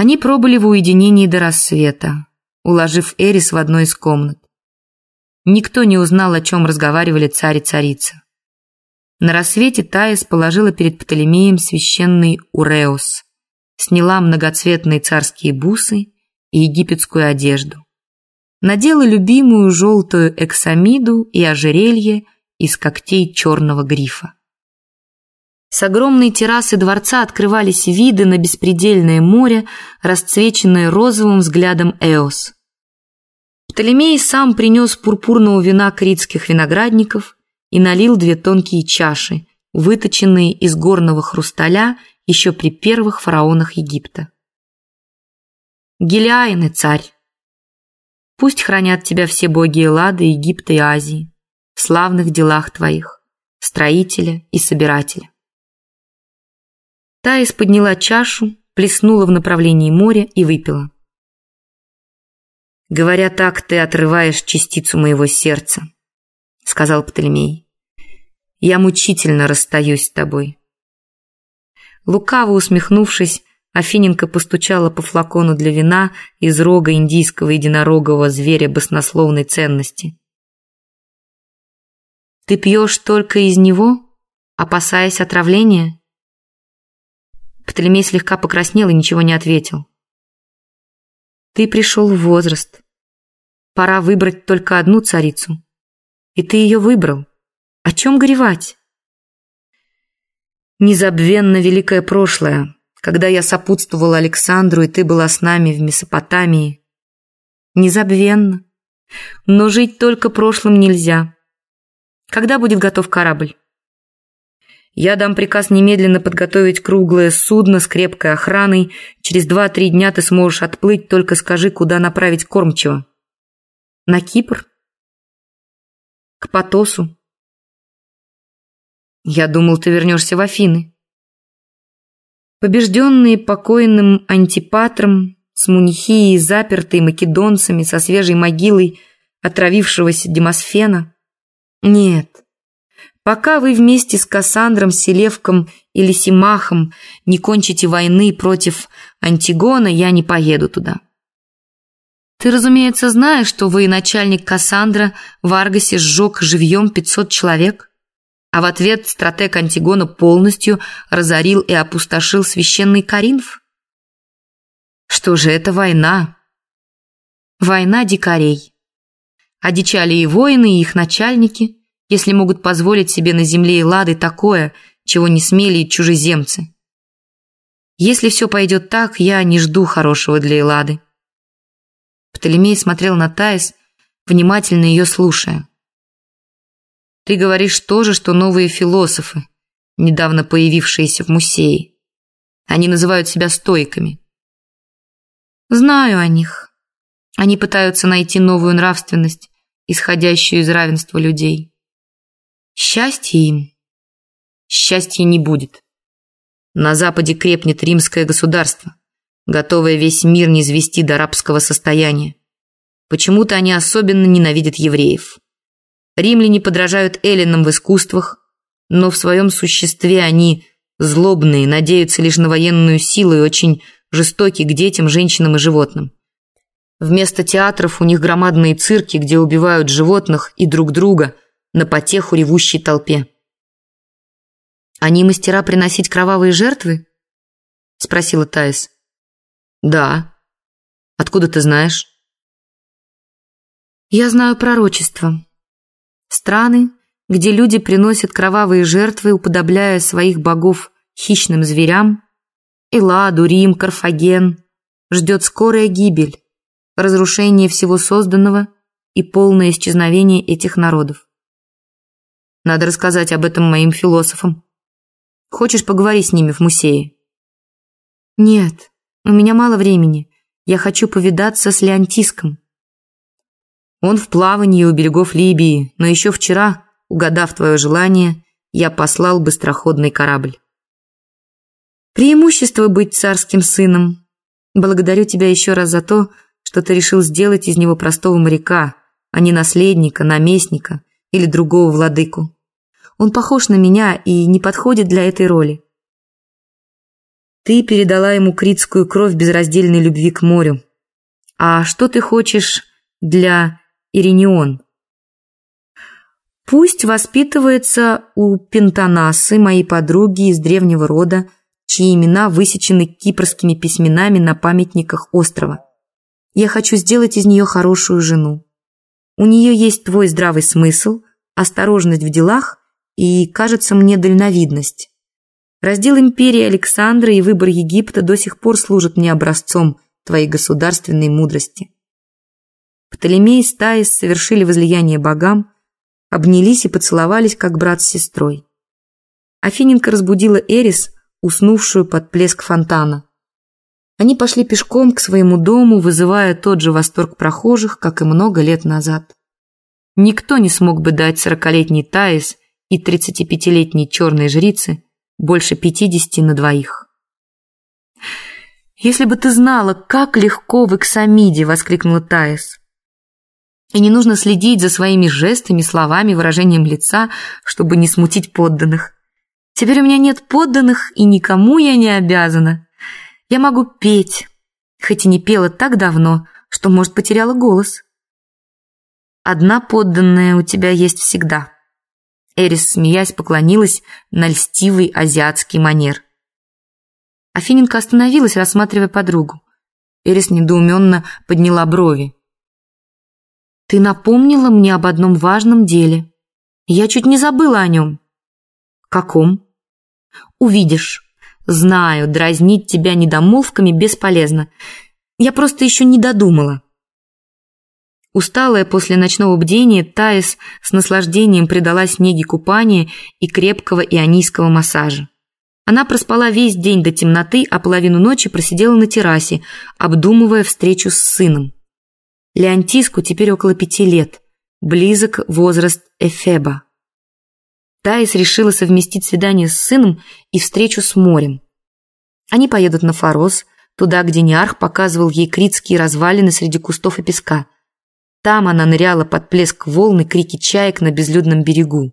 Они пробыли в уединении до рассвета, уложив Эрис в одной из комнат. Никто не узнал, о чем разговаривали царь и царица. На рассвете Таис положила перед Птолемеем священный уреус, сняла многоцветные царские бусы и египетскую одежду. Надела любимую желтую эксамиду и ожерелье из когтей черного грифа. С огромной террасы дворца открывались виды на беспредельное море, расцвеченное розовым взглядом Эос. Птолемей сам принес пурпурного вина критских виноградников и налил две тонкие чаши, выточенные из горного хрусталя еще при первых фараонах Египта. Гелиайны, царь, пусть хранят тебя все боги Эллады, Египта и Азии в славных делах твоих, строителя и собирателя. Таис подняла чашу, плеснула в направлении моря и выпила. «Говоря так, ты отрываешь частицу моего сердца», — сказал Птолемей. «Я мучительно расстаюсь с тобой». Лукаво усмехнувшись, Афиненко постучала по флакону для вина из рога индийского единорогового зверя баснословной ценности. «Ты пьешь только из него, опасаясь отравления?» Птолемей слегка покраснел и ничего не ответил. Ты пришел в возраст. Пора выбрать только одну царицу. И ты ее выбрал. О чем горевать? Незабвенно великое прошлое, когда я сопутствовал Александру, и ты была с нами в Месопотамии. Незабвенно. Но жить только прошлым нельзя. Когда будет готов корабль? Я дам приказ немедленно подготовить круглое судно с крепкой охраной. Через два-три дня ты сможешь отплыть, только скажи, куда направить кормчего. На Кипр? К Потосу? Я думал, ты вернешься в Афины. Побежденные покойным Антипатром, с Мунихией, запертые македонцами, со свежей могилой отравившегося Демосфена? Нет, Пока вы вместе с Кассандром, Селевком или Симахом не кончите войны против Антигона, я не поеду туда. Ты, разумеется, знаешь, что вы начальник Кассандра в Аргасе сжег живьем 500 человек, а в ответ стратег Антигона полностью разорил и опустошил священный Каринф? Что же это война? Война дикарей. Одичали и воины, и их начальники – если могут позволить себе на земле Эллады такое, чего не смели и чужеземцы. Если все пойдет так, я не жду хорошего для Эллады. Птолемей смотрел на Таис, внимательно ее слушая. Ты говоришь то же, что новые философы, недавно появившиеся в музее. Они называют себя стойками. Знаю о них. Они пытаются найти новую нравственность, исходящую из равенства людей. Счастья им. Счастья не будет. На Западе крепнет римское государство, готовое весь мир низвести до рабского состояния. Почему-то они особенно ненавидят евреев. Римляне подражают эллинам в искусствах, но в своем существе они злобные, надеются лишь на военную силу и очень жестоки к детям, женщинам и животным. Вместо театров у них громадные цирки, где убивают животных и друг друга – на потеху ревущей толпе. «Они мастера приносить кровавые жертвы?» – спросила Таис. «Да. Откуда ты знаешь?» «Я знаю пророчество. Страны, где люди приносят кровавые жертвы, уподобляя своих богов хищным зверям, Эладу, Рим, Карфаген, ждет скорая гибель, разрушение всего созданного и полное исчезновение этих народов. Надо рассказать об этом моим философам. Хочешь поговорить с ними в музее? Нет, у меня мало времени. Я хочу повидаться с Леонтиском. Он в плавании у берегов Либии, но еще вчера, угадав твое желание, я послал быстроходный корабль. Преимущество быть царским сыном. Благодарю тебя еще раз за то, что ты решил сделать из него простого моряка, а не наследника, наместника или другого владыку. Он похож на меня и не подходит для этой роли. Ты передала ему критскую кровь безраздельной любви к морю. А что ты хочешь для Иринион? Пусть воспитывается у Пентанасы, моей подруги из древнего рода, чьи имена высечены кипрскими письменами на памятниках острова. Я хочу сделать из нее хорошую жену. У нее есть твой здравый смысл, осторожность в делах и, кажется мне, дальновидность. Раздел империи Александра и выбор Египта до сих пор служат мне образцом твоей государственной мудрости. Птолемей и Стаис совершили возлияние богам, обнялись и поцеловались, как брат с сестрой. Афиненко разбудила Эрис, уснувшую под плеск фонтана. Они пошли пешком к своему дому, вызывая тот же восторг прохожих, как и много лет назад. Никто не смог бы дать сорокалетней Таис и тридцатипятилетней черной жрице больше пятидесяти на двоих. «Если бы ты знала, как легко в Эксамиде!» — воскликнула Таис. «И не нужно следить за своими жестами, словами, выражением лица, чтобы не смутить подданных. Теперь у меня нет подданных, и никому я не обязана. Я могу петь, хоть и не пела так давно, что, может, потеряла голос». «Одна подданная у тебя есть всегда». Эрис, смеясь, поклонилась на льстивый азиатский манер. Афиненко остановилась, рассматривая подругу. Эрис недоуменно подняла брови. «Ты напомнила мне об одном важном деле. Я чуть не забыла о нем». «Каком?» «Увидишь. Знаю, дразнить тебя недомолвками бесполезно. Я просто еще не додумала». Усталая после ночного бдения, Таис с наслаждением предалась неге купания и крепкого ионийского массажа. Она проспала весь день до темноты, а половину ночи просидела на террасе, обдумывая встречу с сыном. Леонтиску теперь около пяти лет, близок возраст Эфеба. Таис решила совместить свидание с сыном и встречу с морем. Они поедут на Фарос, туда, где Неарх показывал ей критские развалины среди кустов и песка. Там она ныряла под плеск волны, крики чаек на безлюдном берегу.